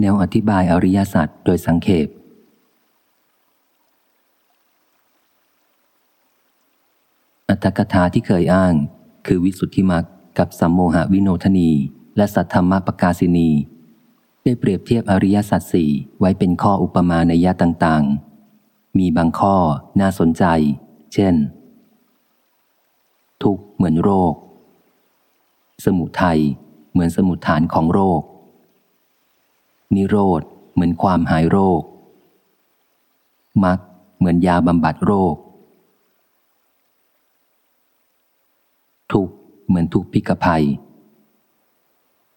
แนวอธิบายอริยสัจโดยสังเขป อัตถกถาที่เคยอ้าง คือวิสุทธิมักกับสัมโมหวิโนทนี และสัทธรรมปกาสินี ได้เปรียบเทียบอริยสัจสี่ไว้เป็นข้ออุปมาในยะต่างๆ มีบางข้อน่าสนใจ เช่น ทุกเหมือนโรค สมุทัยเหมือนสมุทฐานของโรค นิโรธ เหมือนความหายโรคมรรคเหมือนยาบำบัดโรค ทุกเหมือนทุกพิกภัย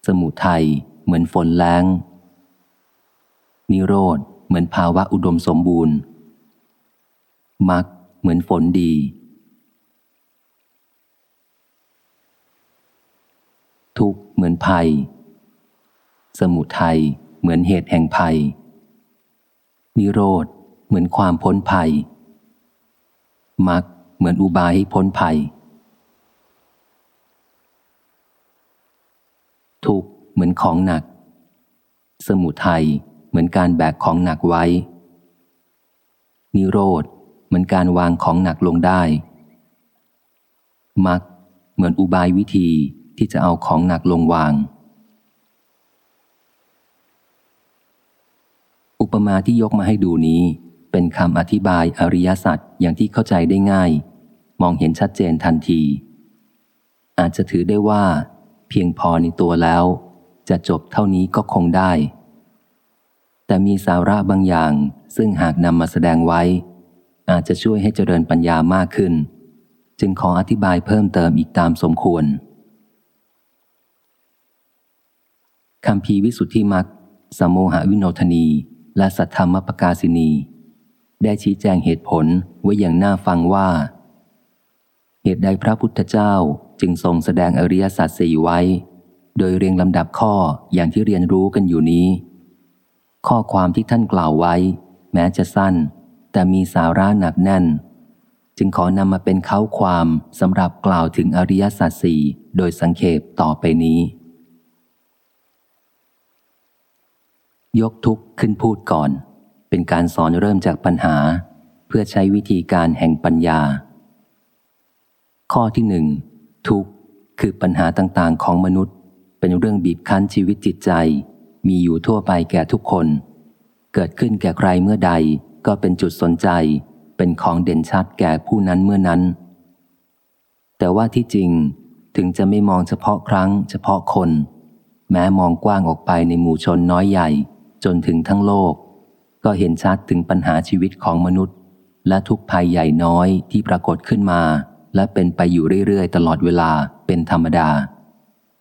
สมุทัยเหมือนฝนแรงนิโรธ เหมือนภาวะอุดมสมบูรณ์มรรคเหมือนฝนดี ทุกเหมือนภัย สมุทัย เหมือนเหตุแห่งภัย นิโรธ เหมือนความพ้นภัยมรรคเหมือนอุบายให้พ้นภัย ทุกเหมือนของหนัก สมุทัยเหมือนการแบกของหนักไว้ นิโรธ เหมือนการวางของหนักลงได้มรรคเหมือนอุบายวิธีที่จะเอาของหนักลงวาง อุปมาที่ยกมาให้ดูนี้ เป็นคำอธิบายอริยสัจอย่างที่เข้าใจได้ง่าย มองเห็นชัดเจนทันที อาจจะถือได้ว่า เพียงพอในตัวแล้ว จะจบเท่านี้ก็คงได้ แต่มีสาระบางอย่างซึ่งหากนำมาแสดงไว้ อาจจะช่วยให้เจริญปัญญามากขึ้น จึงขออธิบายเพิ่มเติมอีกตามสมควรคำพีวิสุทธิมักสมโมหวิโนทนี และสัทธรรมปกาสินี ได้ชี้แจงเหตุผลไว้อย่างน่าฟังว่า เหตุใดพระพุทธเจ้าจึงทรงแสดงอริยสัจสี่ไว้ โดยเรียงลำดับข้ออย่างที่เรียนรู้กันอยู่นี้ ข้อความที่ท่านกล่าวไว้ แม้จะสั้น แต่มีสาระหนักแน่น จึงขอนำมาเป็นเข้าความสำหรับกล่าวถึงอริยสัจสี่โดยสังเขปต่อไปนี้ ยกทุกข์ขึ้นพูดก่อน เป็นการสอนเริ่มจากปัญหา เพื่อใช้วิธีการแห่งปัญญา ข้อที่หนึ่งทุกข์คือปัญหาต่างๆของมนุษย์ เป็นเรื่องบีบคั้นชีวิตจิตใจ มีอยู่ทั่วไปแก่ทุกคน เกิดขึ้นแก่ใครเมื่อใดก็เป็นจุดสนใจ เป็นของเด่นชัดแก่ผู้นั้นเมื่อนั้น แต่ว่าที่จริงถึงจะไม่มองเฉพาะครั้ง เฉพาะคน แม้มองกว้างออกไปในหมู่ชนน้อยใหญ่ จนถึงทั้งโลก ก็เห็นชัดถึงปัญหาชีวิตของมนุษย์ และทุกภัยใหญ่น้อยที่ปรากฏขึ้นมา และเป็นไปอยู่เรื่อยๆ ตลอดเวลาเป็นธรรมดา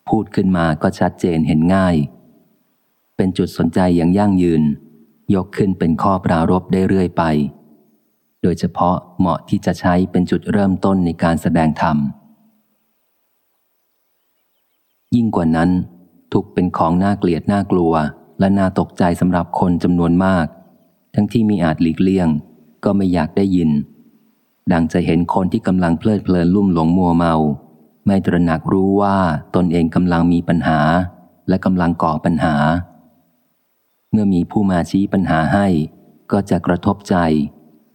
พูดขึ้นมาก็ชัดเจนเห็นง่าย เป็นจุดสนใจอย่างยั่งยืน ยกขึ้นเป็นข้อปรารบได้เรื่อยไป โดยเฉพาะเหมาะที่จะใช้เป็นจุดเริ่มต้นในการแสดงธรรมยิ่งกว่านั้น ทุกเป็นของน่าเกลียดน่ากลัว และน่าตกใจสำหรับคนจำนวนมาก ทั้งที่มีอาจหลีกเลี่ยง ก็ไม่อยากได้ยิน ดังจะเห็นคนที่กำลังเพลิดเพลินลุ่มหลงมัวเมา ไม่ตระหนักรู้ว่าตนเองกำลังมีปัญหา และกำลังก่อปัญหา เมื่อมีผู้มาชี้ปัญหาให้ ก็จะกระทบใจ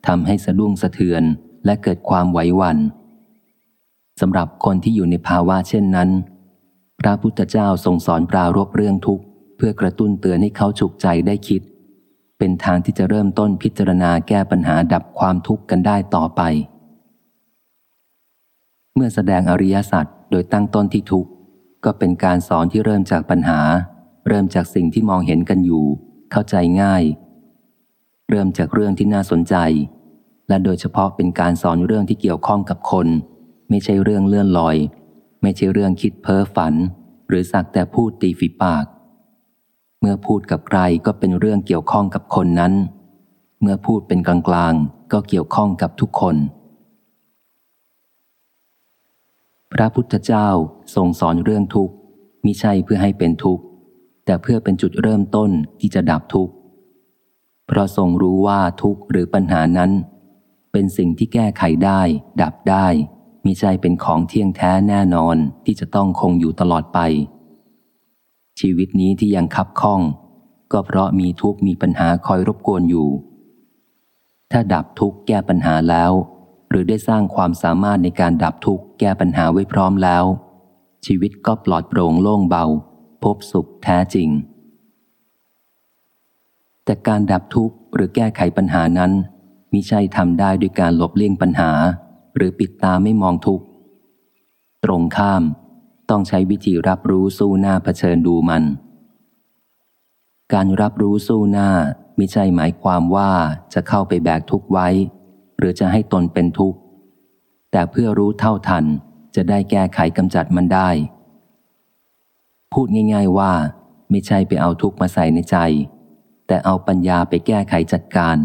ทำให้สะดุ้งสะเทือนและเกิดความไหวหวัน่นสำหรับคนที่อยู่ในภาวะเช่นนั้น พระพุทธเจ้าทรงสอนปรารบเรื่องทุกข์ เพื่อกระตุ้นเตือนให้เขาฉุกใจได้คิด เป็นทางที่จะเริ่มต้นพิจารณาแก้ปัญหาดับความทุกข์กันได้ต่อไป เมื่อแสดงอริยสัจโดยตั้งต้นที่ทุกข์ก็เป็นการสอนที่เริ่มจากปัญหา เริ่มจากสิ่งที่มองเห็นกันอยู่ เข้าใจง่าย เริ่มจากเรื่องที่น่าสนใจ และโดยเฉพาะเป็นการสอนเรื่องที่เกี่ยวข้องกับคน ไม่ใช่เรื่องเลื่อนลอย ไม่ใช่เรื่องคิดเพ้อฝัน หรือสักแต่พูดตีฝีปาก เมื่อพูดกับใครก็เป็นเรื่องเกี่ยวข้องกับคนนั้น เมื่อพูดเป็นกลางๆ ก็เกี่ยวข้องกับทุกคน พระพุทธเจ้าทรงสอนเรื่องทุกข์มิใช่เพื่อให้เป็นทุกข์ แต่เพื่อเป็นจุดเริ่มต้นที่จะดับทุกข์ เพราะทรงรู้ว่าทุกข์หรือปัญหานั้น เป็นสิ่งที่แก้ไขได้ ดับได้มิใช่เป็นของเที่ยงแท้แน่นอนที่จะต้องคงอยู่ตลอดไป ชีวิตนี้ที่ยังคับข้อง ก็เพราะมีทุกข์มีปัญหาคอยรบกวนอยู่ ถ้าดับทุกข์แก้ปัญหาแล้ว หรือได้สร้างความสามารถในการดับทุกข์แก้ปัญหาไว้พร้อมแล้ว ชีวิตก็ปลอดโปร่งโล่งเบา พบสุขแท้จริง แต่การดับทุกข์หรือแก้ไขปัญหานั้นมิใช่ทำได้ด้วยการหลบเลี่ยงปัญหา หรือปิดตาไม่มองทุกข์ตรงข้าม ต้องใช้วิธีรับรู้สู้หน้าเผชิญดูมัน การรับรู้สู้หน้ามิใช่หมายความว่าจะเข้าไปแบกทุกข์ไว้ หรือจะให้ตนเป็นทุกข์ แต่เพื่อรู้เท่าทันจะได้แก้ไขกำจัดมันได้ พูดง่ายๆว่า ไม่ใช่ไปเอาทุกข์มาใส่ในใจ แต่เอาปัญญาไปแก้ไขจัดการ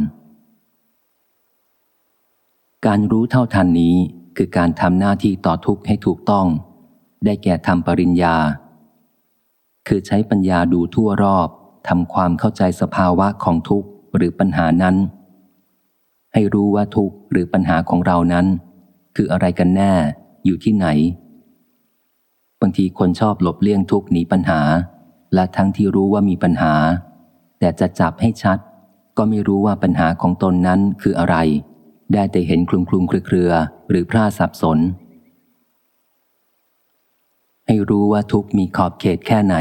การรู้เท่าทันนี้คือการทำหน้าที่ต่อทุกข์ให้ถูกต้อง ได้แก่ทำปริญญา คือใช้ปัญญาดูทั่วรอบทำความเข้าใจสภาวะของทุกข์หรือปัญหานั้น ให้รู้ว่าทุกข์หรือปัญหาของเรานั้น คืออะไรกันแน่ อยู่ที่ไหน บางทีคนชอบหลบเลี่ยงทุกข์หนีปัญหา และทั้งที่รู้ว่ามีปัญหา แต่จะจับให้ชัด ก็ไม่รู้ว่าปัญหาของตนนั้นคืออะไร ได้แต่เห็นคลุมคลุมเครือหรือพร่าสับสน ให้รู้ว่าทุกมีขอบเขตแค่ไหน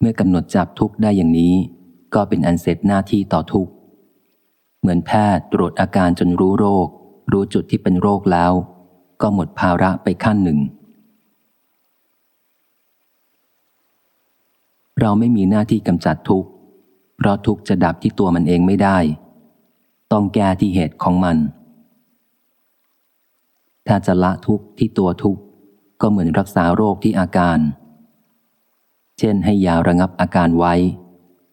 เมื่อกำหนดจับทุกได้อย่างนี้ ก็เป็นอันเสร็จหน้าที่ต่อทุกเหมือนแพทย์ตรวจอาการจนรู้โรค รู้จุดที่เป็นโรคแล้ว ก็หมดภาระไปขั้นหนึ่ง เราไม่มีหน้าที่กำจัดทุกข์เพราะทุกข์จะดับที่ตัวมันเองไม่ได้ ต้องแก้ที่เหตุของมัน ถ้าจะละทุกข์ที่ตัวทุกข์ ก็เหมือนรักษาโรคที่อาการ เช่นให้ยาระงับอาการไว้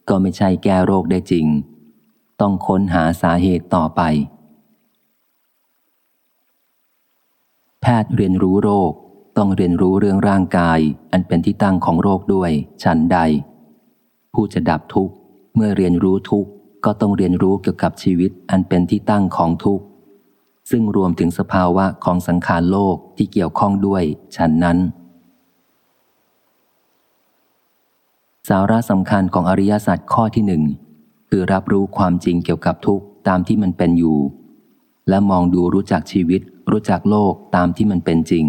ก็ไม่ใช่แก้โรคได้จริง ต้องค้นหาสาเหตุต่อไป แพทย์เรียนรู้โรคต้องเรียนรู้เรื่องร่างกาย อันเป็นที่ตั้งของโรคด้วย ฉันใด ผู้จะดับทุกข์ เมื่อเรียนรู้ทุกข์ก็ต้องเรียนรู้เกี่ยวกับชีวิตอันเป็นที่ตั้งของทุกข์ ซึ่งรวมถึงสภาวะของสังขารโลกที่เกี่ยวข้องด้วยฉันนั้น สาระสำคัญของอริยสัจข้อที่หนึ่งคือรับรู้ความจริงเกี่ยวกับทุกข์ตามที่มันเป็นอยู่ และมองดูรู้จักชีวิต รู้จักโลกตามที่มันเป็นจริง